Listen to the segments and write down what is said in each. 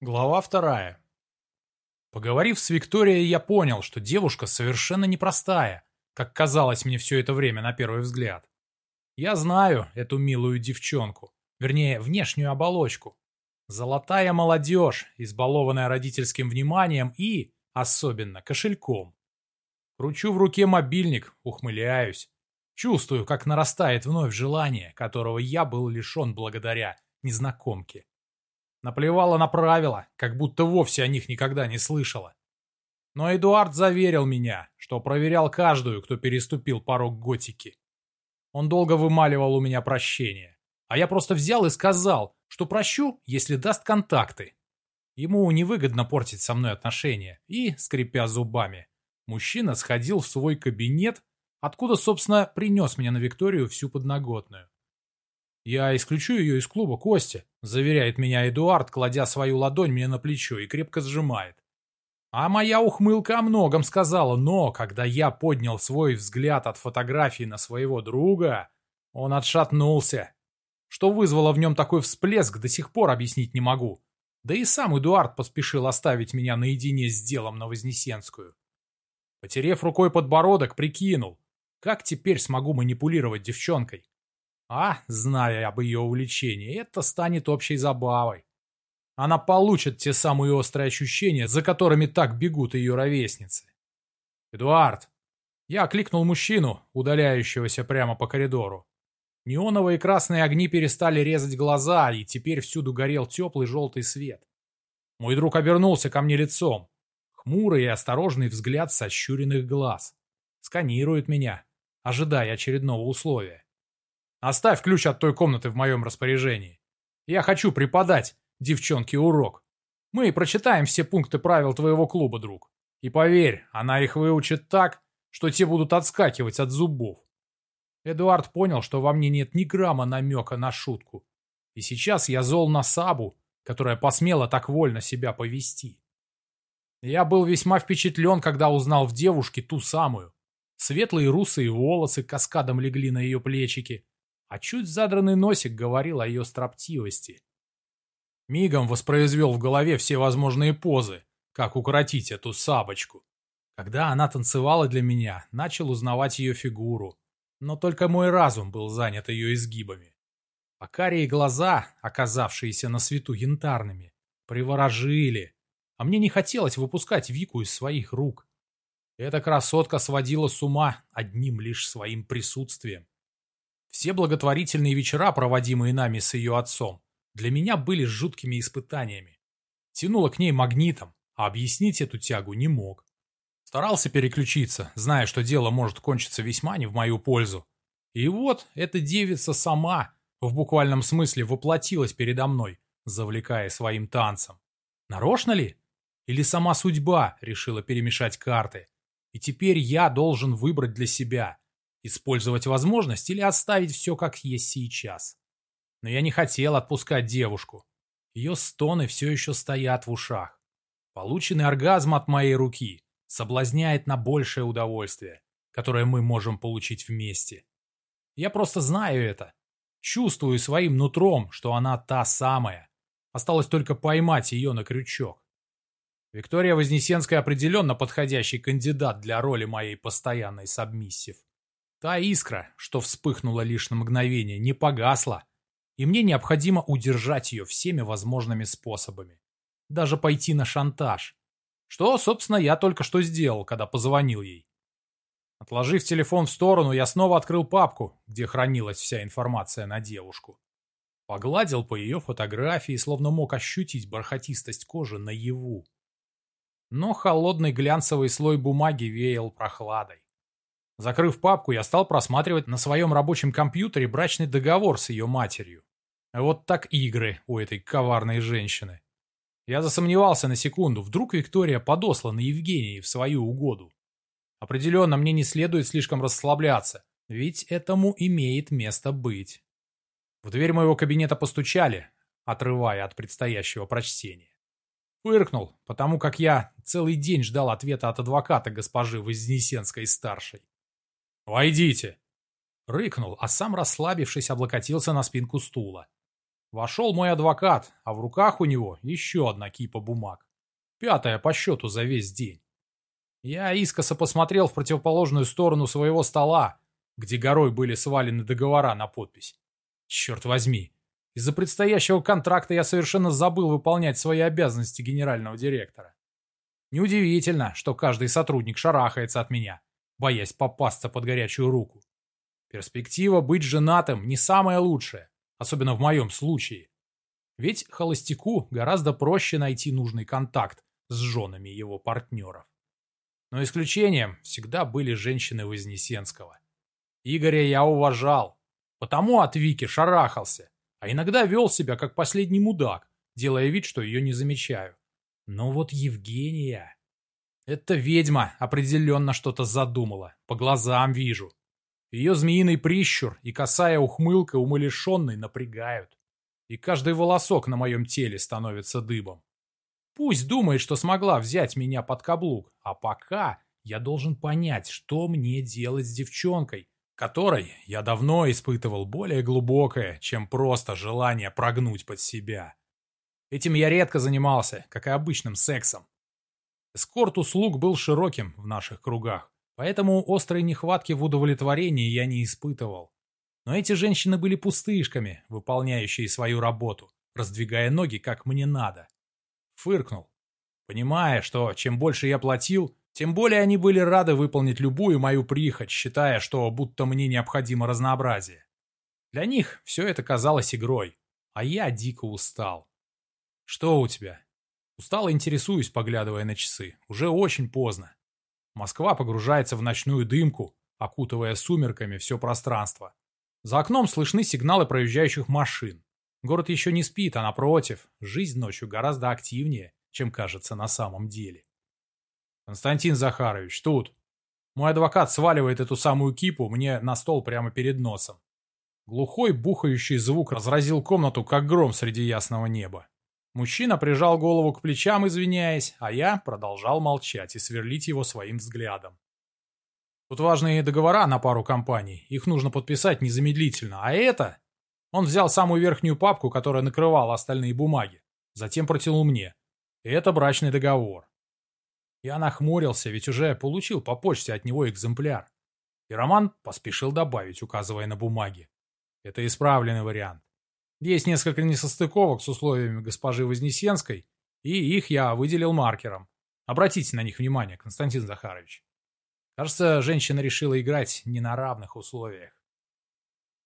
Глава вторая. Поговорив с Викторией, я понял, что девушка совершенно непростая, как казалось мне все это время на первый взгляд. Я знаю эту милую девчонку, вернее, внешнюю оболочку. Золотая молодежь, избалованная родительским вниманием и, особенно, кошельком. Кручу в руке мобильник, ухмыляюсь. Чувствую, как нарастает вновь желание, которого я был лишен благодаря незнакомке. Наплевала на правила, как будто вовсе о них никогда не слышала. Но Эдуард заверил меня, что проверял каждую, кто переступил порог готики. Он долго вымаливал у меня прощение. А я просто взял и сказал, что прощу, если даст контакты. Ему невыгодно портить со мной отношения. И, скрипя зубами, мужчина сходил в свой кабинет, откуда, собственно, принес меня на Викторию всю подноготную. «Я исключу ее из клуба, Костя», — заверяет меня Эдуард, кладя свою ладонь мне на плечо и крепко сжимает. А моя ухмылка о многом сказала, но когда я поднял свой взгляд от фотографии на своего друга, он отшатнулся. Что вызвало в нем такой всплеск, до сих пор объяснить не могу. Да и сам Эдуард поспешил оставить меня наедине с делом на Вознесенскую. Потерев рукой подбородок, прикинул, как теперь смогу манипулировать девчонкой. А, зная об ее увлечении, это станет общей забавой. Она получит те самые острые ощущения, за которыми так бегут ее ровесницы. «Эдуард!» Я окликнул мужчину, удаляющегося прямо по коридору. Неоновые красные огни перестали резать глаза, и теперь всюду горел теплый желтый свет. Мой друг обернулся ко мне лицом. Хмурый и осторожный взгляд сощуренных глаз. Сканирует меня, ожидая очередного условия. Оставь ключ от той комнаты в моем распоряжении. Я хочу преподать девчонке урок. Мы прочитаем все пункты правил твоего клуба, друг. И поверь, она их выучит так, что те будут отскакивать от зубов. Эдуард понял, что во мне нет ни грамма намека на шутку. И сейчас я зол на Сабу, которая посмела так вольно себя повести. Я был весьма впечатлен, когда узнал в девушке ту самую. Светлые русые волосы каскадом легли на ее плечики, а чуть задранный носик говорил о ее строптивости. Мигом воспроизвел в голове все возможные позы, как укоротить эту сабочку. Когда она танцевала для меня, начал узнавать ее фигуру, но только мой разум был занят ее изгибами. А карие глаза, оказавшиеся на свету янтарными, приворожили, а мне не хотелось выпускать Вику из своих рук. Эта красотка сводила с ума одним лишь своим присутствием. Все благотворительные вечера, проводимые нами с ее отцом, для меня были жуткими испытаниями. Тянуло к ней магнитом, а объяснить эту тягу не мог. Старался переключиться, зная, что дело может кончиться весьма не в мою пользу. И вот эта девица сама, в буквальном смысле, воплотилась передо мной, завлекая своим танцем. Нарочно ли? Или сама судьба решила перемешать карты? И теперь я должен выбрать для себя, Использовать возможность или оставить все как есть сейчас. Но я не хотел отпускать девушку. Ее стоны все еще стоят в ушах. Полученный оргазм от моей руки соблазняет на большее удовольствие, которое мы можем получить вместе. Я просто знаю это. Чувствую своим нутром, что она та самая. Осталось только поймать ее на крючок. Виктория Вознесенская определенно подходящий кандидат для роли моей постоянной сабмиссив. Та искра, что вспыхнула лишь на мгновение, не погасла, и мне необходимо удержать ее всеми возможными способами. Даже пойти на шантаж. Что, собственно, я только что сделал, когда позвонил ей. Отложив телефон в сторону, я снова открыл папку, где хранилась вся информация на девушку. Погладил по ее фотографии, словно мог ощутить бархатистость кожи наяву. Но холодный глянцевый слой бумаги веял прохладой. Закрыв папку, я стал просматривать на своем рабочем компьютере брачный договор с ее матерью. Вот так игры у этой коварной женщины. Я засомневался на секунду, вдруг Виктория подослана Евгении в свою угоду. Определенно, мне не следует слишком расслабляться, ведь этому имеет место быть. В дверь моего кабинета постучали, отрывая от предстоящего прочтения. Фыркнул, потому как я целый день ждал ответа от адвоката госпожи Вознесенской-старшей. «Войдите!» Рыкнул, а сам, расслабившись, облокотился на спинку стула. Вошел мой адвокат, а в руках у него еще одна кипа бумаг. Пятая по счету за весь день. Я искоса посмотрел в противоположную сторону своего стола, где горой были свалены договора на подпись. Черт возьми, из-за предстоящего контракта я совершенно забыл выполнять свои обязанности генерального директора. Неудивительно, что каждый сотрудник шарахается от меня, боясь попасться под горячую руку. Перспектива быть женатым не самая лучшая, особенно в моем случае. Ведь холостяку гораздо проще найти нужный контакт с женами его партнеров. Но исключением всегда были женщины Вознесенского. Игоря я уважал, потому от Вики шарахался, а иногда вел себя как последний мудак, делая вид, что ее не замечаю. Но вот Евгения... Эта ведьма определенно что-то задумала, по глазам вижу. Ее змеиный прищур и косая ухмылка умалишенной напрягают. И каждый волосок на моем теле становится дыбом. Пусть думает, что смогла взять меня под каблук, а пока я должен понять, что мне делать с девчонкой, которой я давно испытывал более глубокое, чем просто желание прогнуть под себя. Этим я редко занимался, как и обычным сексом. Эскорт услуг был широким в наших кругах, поэтому острой нехватки в удовлетворении я не испытывал. Но эти женщины были пустышками, выполняющие свою работу, раздвигая ноги как мне надо. Фыркнул, понимая, что чем больше я платил, тем более они были рады выполнить любую мою прихоть, считая, что будто мне необходимо разнообразие. Для них все это казалось игрой, а я дико устал. «Что у тебя?» Устало интересуюсь, поглядывая на часы. Уже очень поздно. Москва погружается в ночную дымку, окутывая сумерками все пространство. За окном слышны сигналы проезжающих машин. Город еще не спит, а напротив, жизнь ночью гораздо активнее, чем кажется на самом деле. Константин Захарович, тут. Мой адвокат сваливает эту самую кипу мне на стол прямо перед носом. Глухой бухающий звук разразил комнату, как гром среди ясного неба. Мужчина прижал голову к плечам, извиняясь, а я продолжал молчать и сверлить его своим взглядом. Тут важные договора на пару компаний, их нужно подписать незамедлительно, а это... Он взял самую верхнюю папку, которая накрывала остальные бумаги. Затем протянул мне. Это брачный договор. Я нахмурился, ведь уже получил по почте от него экземпляр. И Роман поспешил добавить, указывая на бумаги. Это исправленный вариант. Есть несколько несостыковок с условиями госпожи Вознесенской, и их я выделил маркером. Обратите на них внимание, Константин Захарович. Кажется, женщина решила играть не на равных условиях.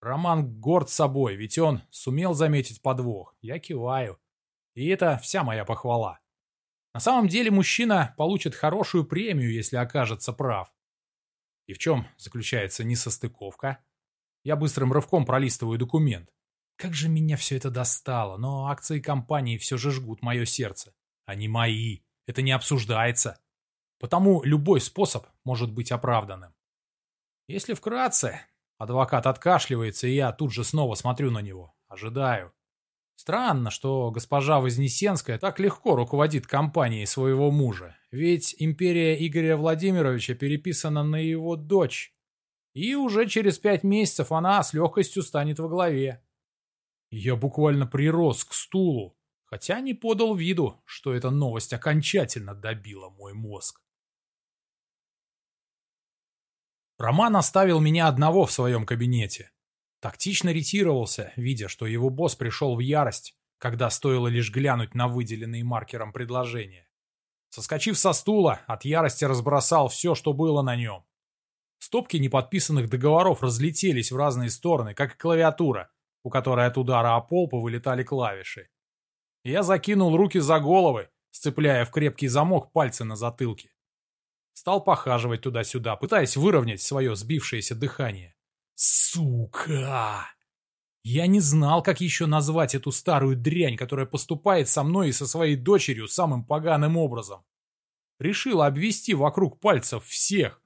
Роман горд собой, ведь он сумел заметить подвох. Я киваю. И это вся моя похвала. На самом деле мужчина получит хорошую премию, если окажется прав. И в чем заключается несостыковка? Я быстрым рывком пролистываю документ. Как же меня все это достало, но акции компании все же жгут мое сердце. Они мои. Это не обсуждается. Потому любой способ может быть оправданным. Если вкратце, Адвокат откашливается, и я тут же снова смотрю на него. Ожидаю. Странно, что госпожа Вознесенская так легко руководит компанией своего мужа. Ведь империя Игоря Владимировича переписана на его дочь. И уже через пять месяцев она с легкостью станет во главе. Я буквально прирос к стулу, хотя не подал виду, что эта новость окончательно добила мой мозг. Роман оставил меня одного в своем кабинете. Тактично ретировался, видя, что его босс пришел в ярость, когда стоило лишь глянуть на выделенные маркером предложения. Соскочив со стула, от ярости разбросал все, что было на нем. Стопки неподписанных договоров разлетелись в разные стороны, как и клавиатура, у которой от удара о пол повылетали клавиши. Я закинул руки за головы, сцепляя в крепкий замок пальцы на затылке. Стал похаживать туда-сюда, пытаясь выровнять свое сбившееся дыхание. Сука! Я не знал, как еще назвать эту старую дрянь, которая поступает со мной и со своей дочерью самым поганым образом. Решил обвести вокруг пальцев всех.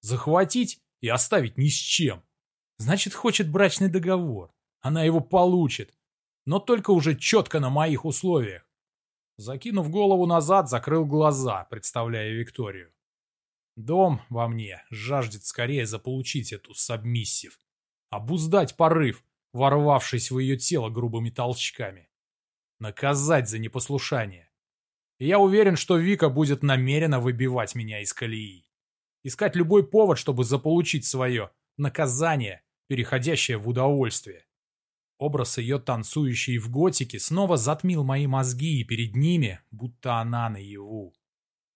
Захватить и оставить ни с чем. Значит, хочет брачный договор. Она его получит. Но только уже четко на моих условиях. Закинув голову назад, закрыл глаза, представляя Викторию. Дом во мне жаждет скорее заполучить эту сабмиссив. Обуздать порыв, ворвавшись в ее тело грубыми толчками. Наказать за непослушание. И я уверен, что Вика будет намеренно выбивать меня из колеи. Искать любой повод, чтобы заполучить свое наказание, переходящее в удовольствие. Образ ее танцующей в готике снова затмил мои мозги, и перед ними, будто она наяву.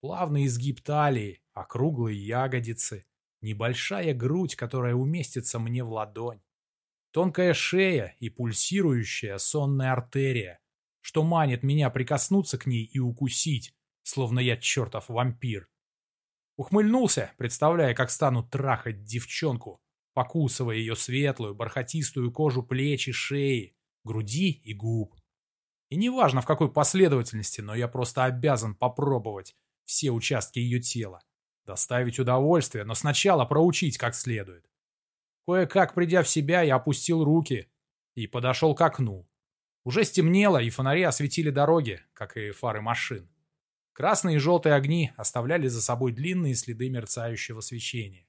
Плавный изгиб талии, округлые ягодицы, небольшая грудь, которая уместится мне в ладонь. Тонкая шея и пульсирующая сонная артерия, что манит меня прикоснуться к ней и укусить, словно я чертов вампир. Ухмыльнулся, представляя, как стану трахать девчонку, покусывая ее светлую, бархатистую кожу плеч и шеи, груди и губ. И неважно в какой последовательности, но я просто обязан попробовать все участки ее тела. Доставить удовольствие, но сначала проучить как следует. Кое-как придя в себя, я опустил руки и подошел к окну. Уже стемнело, и фонари осветили дороги, как и фары машин. Красные и желтые огни оставляли за собой длинные следы мерцающего свечения.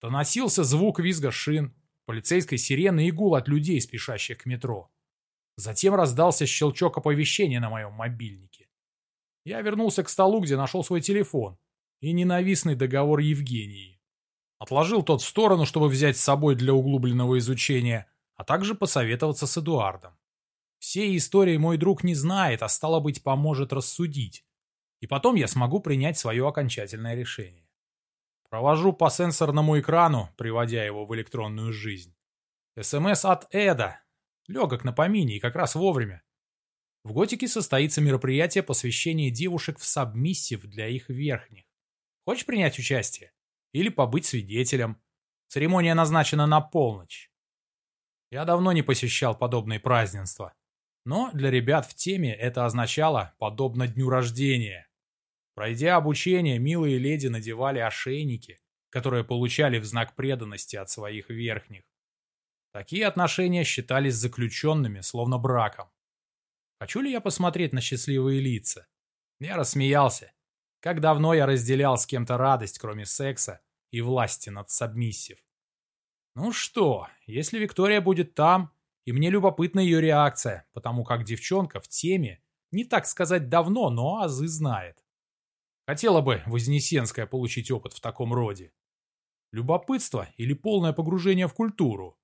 Доносился звук визга шин, полицейской сирены и гул от людей, спешащих к метро. Затем раздался щелчок оповещения на моем мобильнике. Я вернулся к столу, где нашел свой телефон и ненавистный договор Евгении. Отложил тот в сторону, чтобы взять с собой для углубленного изучения, а также посоветоваться с Эдуардом. Все истории мой друг не знает, а стало быть, поможет рассудить. И потом я смогу принять свое окончательное решение. Провожу по сенсорному экрану, приводя его в электронную жизнь. СМС от Эда. Легок на помине и как раз вовремя. В Готике состоится мероприятие посвящения девушек в сабмиссив для их верхних. Хочешь принять участие? Или побыть свидетелем? Церемония назначена на полночь. Я давно не посещал подобные празднества. Но для ребят в теме это означало подобно дню рождения. Пройдя обучение, милые леди надевали ошейники, которые получали в знак преданности от своих верхних. Такие отношения считались заключенными, словно браком. Хочу ли я посмотреть на счастливые лица? Я рассмеялся. Как давно я разделял с кем-то радость, кроме секса и власти над сабмиссив. Ну что, если Виктория будет там, и мне любопытна ее реакция, потому как девчонка в теме не так сказать давно, но азы знает. Хотела бы Вознесенская получить опыт в таком роде. Любопытство или полное погружение в культуру?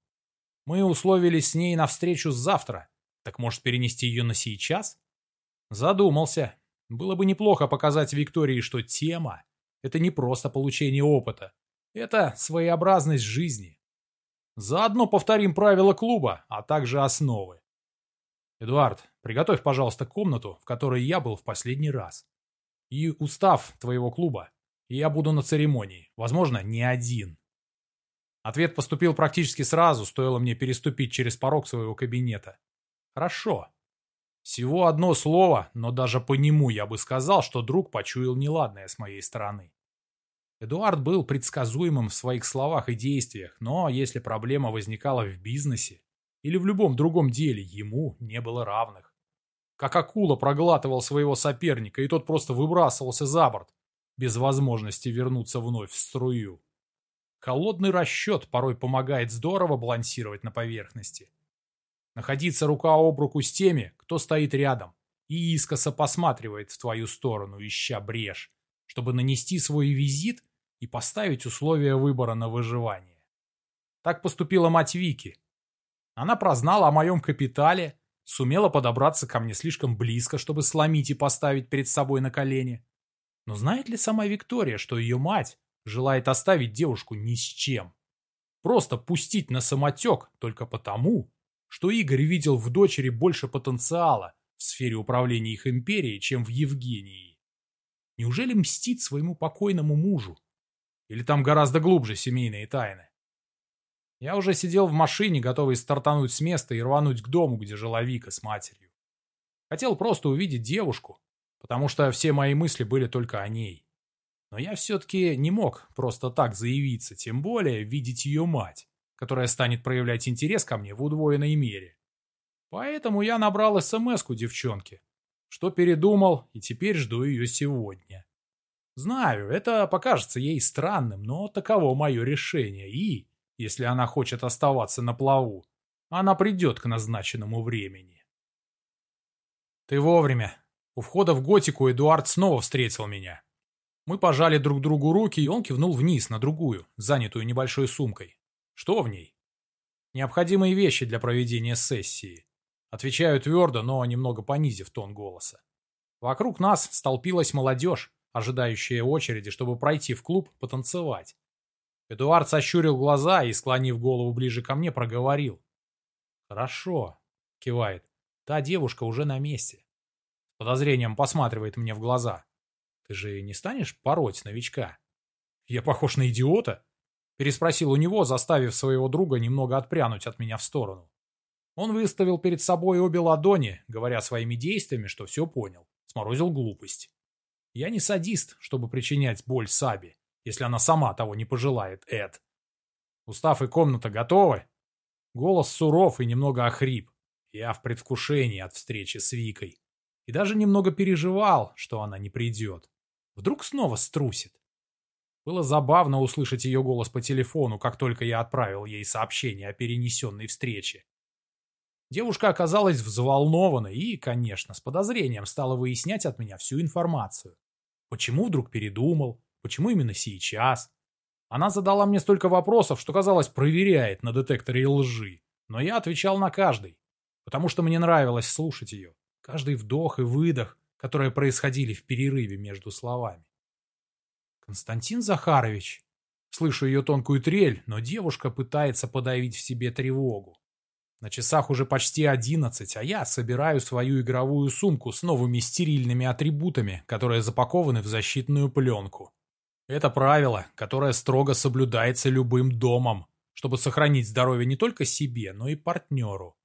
Мы условились с ней на встречу завтра. Так может перенести ее на сейчас? Задумался. Было бы неплохо показать Виктории, что тема – это не просто получение опыта. Это своеобразность жизни. Заодно повторим правила клуба, а также основы. Эдуард, приготовь, пожалуйста, комнату, в которой я был в последний раз и устав твоего клуба. И я буду на церемонии. Возможно, не один. Ответ поступил практически сразу, стоило мне переступить через порог своего кабинета. Хорошо. Всего одно слово, но даже по нему я бы сказал, что друг почуял неладное с моей стороны. Эдуард был предсказуемым в своих словах и действиях, но если проблема возникала в бизнесе или в любом другом деле, ему не было равных как акула проглатывал своего соперника, и тот просто выбрасывался за борт, без возможности вернуться вновь в струю. Холодный расчет порой помогает здорово балансировать на поверхности. Находиться рука об руку с теми, кто стоит рядом, и искоса посматривает в твою сторону, ища брешь, чтобы нанести свой визит и поставить условия выбора на выживание. Так поступила мать Вики. Она прознала о моем капитале, сумела подобраться ко мне слишком близко, чтобы сломить и поставить перед собой на колени. Но знает ли сама Виктория, что ее мать желает оставить девушку ни с чем? Просто пустить на самотек только потому, что Игорь видел в дочери больше потенциала в сфере управления их империей, чем в Евгении. Неужели мстит своему покойному мужу? Или там гораздо глубже семейные тайны? Я уже сидел в машине, готовый стартануть с места и рвануть к дому, где жила Вика с матерью. Хотел просто увидеть девушку, потому что все мои мысли были только о ней. Но я все-таки не мог просто так заявиться, тем более видеть ее мать, которая станет проявлять интерес ко мне в удвоенной мере. Поэтому я набрал смс-ку девчонке, что передумал и теперь жду ее сегодня. Знаю, это покажется ей странным, но таково мое решение и если она хочет оставаться на плаву, Она придет к назначенному времени. Ты вовремя. У входа в готику Эдуард снова встретил меня. Мы пожали друг другу руки, и он кивнул вниз на другую, занятую небольшой сумкой. Что в ней? Необходимые вещи для проведения сессии. Отвечаю твердо, но немного понизив тон голоса. Вокруг нас столпилась молодежь, ожидающая очереди, чтобы пройти в клуб потанцевать. Эдуард сощурил глаза и, склонив голову ближе ко мне, проговорил. «Хорошо», — кивает. «Та девушка уже на месте». С подозрением посматривает мне в глаза. «Ты же не станешь пороть новичка?» «Я похож на идиота?» Переспросил у него, заставив своего друга немного отпрянуть от меня в сторону. Он выставил перед собой обе ладони, говоря своими действиями, что все понял. Сморозил глупость. Я не садист, чтобы причинять боль Саби, если она сама того не пожелает, Эд. Устав и комната готовы? Голос суров и немного охрип. Я в предвкушении от встречи с Викой. И даже немного переживал, что она не придет. Вдруг снова струсит. Было забавно услышать ее голос по телефону, как только я отправил ей сообщение о перенесенной встрече. Девушка оказалась взволнована и, конечно, с подозрением стала выяснять от меня всю информацию. Почему вдруг передумал? Почему именно сейчас? Она задала мне столько вопросов, что, казалось, проверяет на детекторе лжи. Но я отвечал на каждый, потому что мне нравилось слушать ее. Каждый вдох и выдох, которые происходили в перерыве между словами. «Константин Захарович». Слышу ее тонкую трель, но девушка пытается подавить в себе тревогу. На часах уже почти одиннадцать, а я собираю свою игровую сумку с новыми стерильными атрибутами, которые запакованы в защитную пленку. Это правило, которое строго соблюдается любым домом, чтобы сохранить здоровье не только себе, но и партнеру.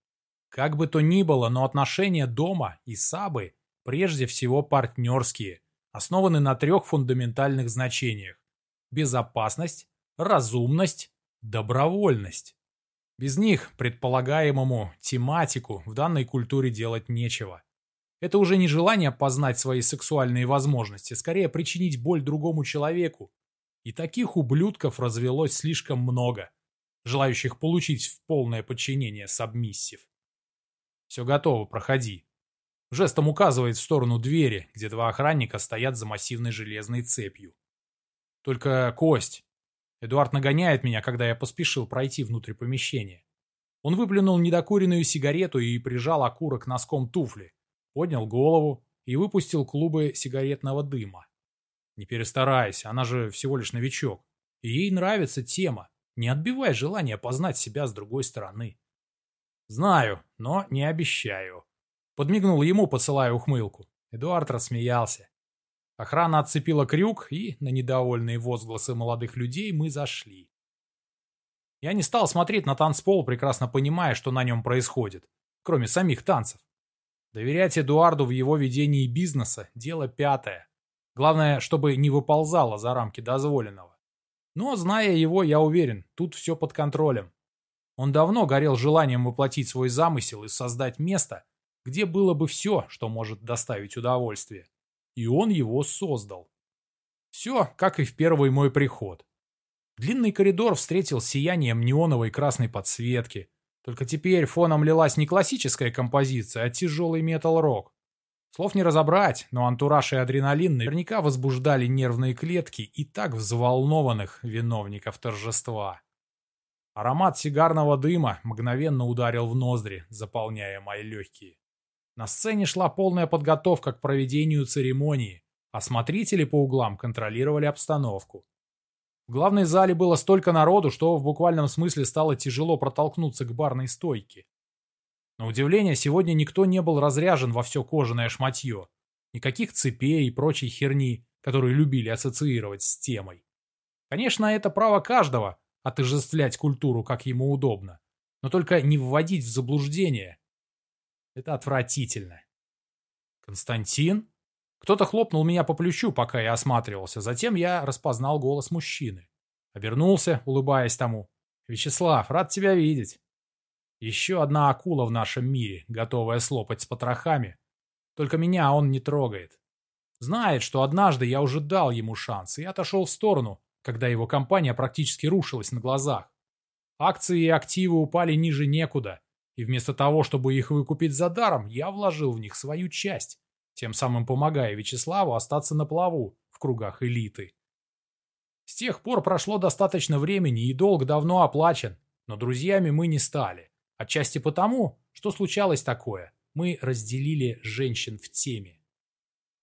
Как бы то ни было, но отношения дома и Сабы прежде всего партнерские, основаны на трех фундаментальных значениях – безопасность, разумность, добровольность. Без них предполагаемому тематику в данной культуре делать нечего. Это уже не желание познать свои сексуальные возможности, скорее причинить боль другому человеку. И таких ублюдков развелось слишком много, желающих получить в полное подчинение сабмиссив. Все готово, проходи. Жестом указывает в сторону двери, где два охранника стоят за массивной железной цепью. Только кость, Эдуард нагоняет меня, когда я поспешил пройти внутрь помещения. Он выплюнул недокуренную сигарету и прижал окурок носком туфли, поднял голову и выпустил клубы сигаретного дыма. Не перестарайся, она же всего лишь новичок. Ей нравится тема. Не отбивай желание познать себя с другой стороны. Знаю, но не обещаю. Подмигнул ему, посылая ухмылку. Эдуард рассмеялся. Охрана отцепила крюк, и на недовольные возгласы молодых людей мы зашли. Я не стал смотреть на танцпол, прекрасно понимая, что на нем происходит, кроме самих танцев. Доверять Эдуарду в его ведении бизнеса – дело пятое. Главное, чтобы не выползало за рамки дозволенного. Но, зная его, я уверен, тут все под контролем. Он давно горел желанием воплотить свой замысел и создать место, где было бы все, что может доставить удовольствие и он его создал. Все, как и в первый мой приход. Длинный коридор встретил сиянием неоновой красной подсветки. Только теперь фоном лилась не классическая композиция, а тяжелый метал-рок. Слов не разобрать, но антураж и адреналин наверняка возбуждали нервные клетки и так взволнованных виновников торжества. Аромат сигарного дыма мгновенно ударил в ноздри, заполняя мои легкие. На сцене шла полная подготовка к проведению церемонии, а смотрители по углам контролировали обстановку. Главной зале было столько народу, что в буквальном смысле стало тяжело протолкнуться к барной стойке. На удивление, сегодня никто не был разряжен во все кожаное шматье. Никаких цепей и прочей херни, которую любили ассоциировать с темой. Конечно, это право каждого – отождествлять культуру, как ему удобно. Но только не вводить в заблуждение, это отвратительно. Константин? Кто-то хлопнул меня по плечу, пока я осматривался. Затем я распознал голос мужчины. Обернулся, улыбаясь тому. «Вячеслав, рад тебя видеть». Еще одна акула в нашем мире, готовая слопать с потрохами. Только меня он не трогает. Знает, что однажды я уже дал ему шанс и отошел в сторону, когда его компания практически рушилась на глазах. Акции и активы упали ниже некуда, И вместо того, чтобы их выкупить за даром, я вложил в них свою часть, тем самым помогая Вячеславу остаться на плаву в кругах элиты. С тех пор прошло достаточно времени, и долг давно оплачен, но друзьями мы не стали. Отчасти потому, что случалось такое. Мы разделили женщин в теме.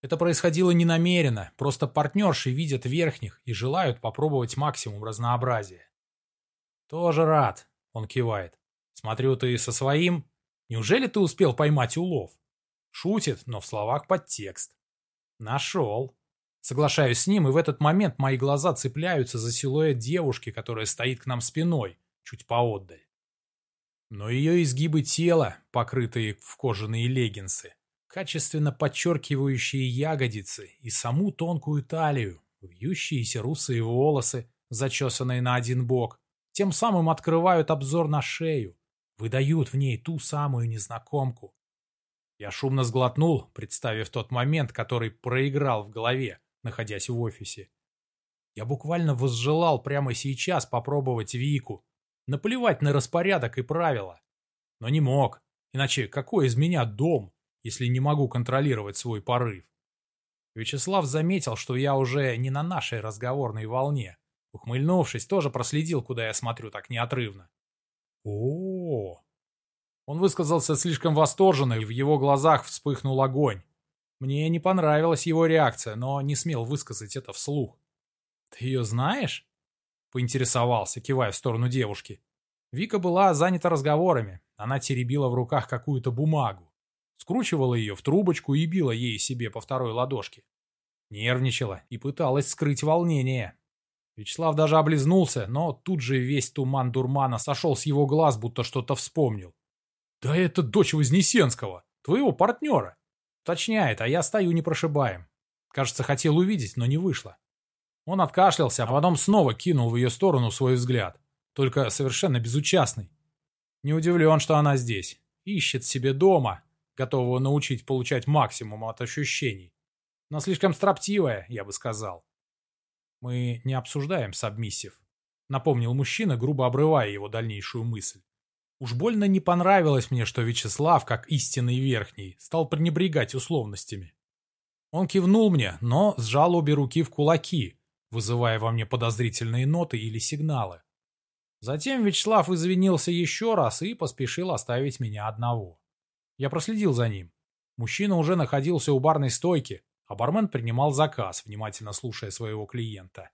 Это происходило не намеренно, просто партнерши видят верхних и желают попробовать максимум разнообразия. «Тоже рад», — он кивает. «Смотрю, ты со своим. Неужели ты успел поймать улов?» Шутит, но в словах подтекст. «Нашел». Соглашаюсь с ним, и в этот момент мои глаза цепляются за силуэт девушки, которая стоит к нам спиной, чуть поотдаль. Но ее изгибы тела, покрытые в кожаные леггинсы, качественно подчеркивающие ягодицы и саму тонкую талию, вьющиеся русые волосы, зачесанные на один бок, тем самым открывают обзор на шею, выдают в ней ту самую незнакомку. Я шумно сглотнул, представив тот момент, который проиграл в голове, находясь в офисе. Я буквально возжелал прямо сейчас попробовать Вику, наплевать на распорядок и правила. Но не мог, иначе какой из меня дом? если не могу контролировать свой порыв. Вячеслав заметил, что я уже не на нашей разговорной волне. Ухмыльнувшись, тоже проследил, куда я смотрю так неотрывно. о, -о, -о. Он высказался слишком восторженно, и в его глазах вспыхнул огонь. Мне не понравилась его реакция, но не смел высказать это вслух. «Ты ее знаешь?» — поинтересовался, кивая в сторону девушки. Вика была занята разговорами. Она теребила в руках какую-то бумагу скручивала ее в трубочку и била ей себе по второй ладошке. Нервничала и пыталась скрыть волнение. Вячеслав даже облизнулся, но тут же весь туман дурмана сошел с его глаз, будто что-то вспомнил. «Да это дочь Вознесенского, твоего партнера!» Уточняет, а я стою непрошибаем. Кажется, хотел увидеть, но не вышло. Он откашлялся, а потом снова кинул в ее сторону свой взгляд, только совершенно безучастный. Не удивлен, что она здесь. Ищет себе дома, готового научить получать максимум от ощущений. Но слишком строптивая, я бы сказал. Мы не обсуждаем сабмиссив, напомнил мужчина, грубо обрывая его дальнейшую мысль. Уж больно не понравилось мне, что Вячеслав, как истинный верхний, стал пренебрегать условностями. Он кивнул мне, но сжал обе руки в кулаки, вызывая во мне подозрительные ноты или сигналы. Затем Вячеслав извинился еще раз и поспешил оставить меня одного. Я проследил за ним. Мужчина уже находился у барной стойки, а бармен принимал заказ, внимательно слушая своего клиента.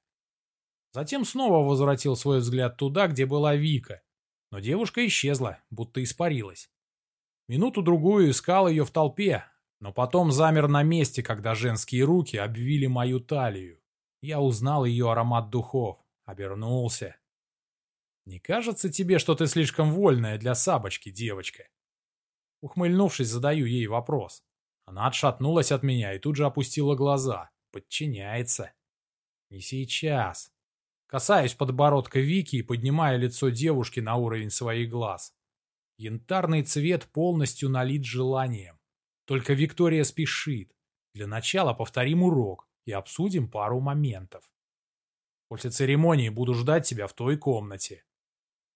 Затем снова возвратил свой взгляд туда, где была Вика, но девушка исчезла, будто испарилась. Минуту-другую искал ее в толпе, но потом замер на месте, когда женские руки обвили мою талию. Я узнал ее аромат духов, обернулся. «Не кажется тебе, что ты слишком вольная для сабочки, девочка?» Ухмыльнувшись, задаю ей вопрос. Она отшатнулась от меня и тут же опустила глаза. Подчиняется. Не сейчас. Касаюсь подбородка Вики и поднимаю лицо девушки на уровень своих глаз. Янтарный цвет полностью налит желанием. Только Виктория спешит. Для начала повторим урок и обсудим пару моментов. После церемонии буду ждать тебя в той комнате.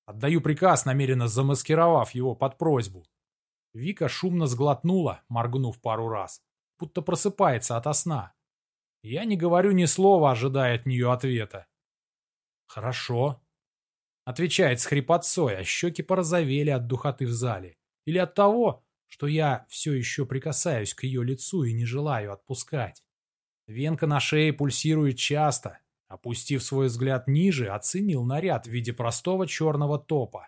Отдаю приказ, намеренно замаскировав его под просьбу. Вика шумно сглотнула, моргнув пару раз, будто просыпается ото сна. Я не говорю ни слова, ожидая от нее ответа. «Хорошо», — отвечает с хрипотцой, а щеки порозовели от духоты в зале. Или от того, что я все еще прикасаюсь к ее лицу и не желаю отпускать. Венка на шее пульсирует часто. Опустив свой взгляд ниже, оценил наряд в виде простого черного топа.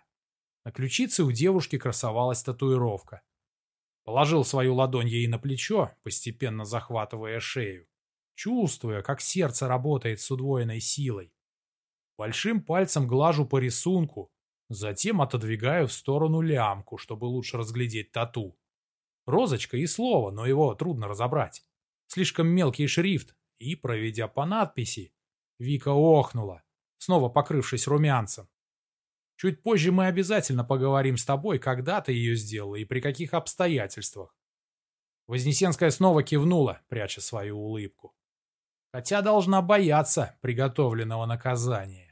На ключице у девушки красовалась татуировка. Положил свою ладонь ей на плечо, постепенно захватывая шею, чувствуя, как сердце работает с удвоенной силой. Большим пальцем глажу по рисунку, затем отодвигаю в сторону лямку, чтобы лучше разглядеть тату. Розочка и слово, но его трудно разобрать. Слишком мелкий шрифт, и, проведя по надписи, Вика охнула, снова покрывшись румянцем. Чуть позже мы обязательно поговорим с тобой, когда ты ее сделала и при каких обстоятельствах. Вознесенская снова кивнула, пряча свою улыбку. Хотя должна бояться приготовленного наказания.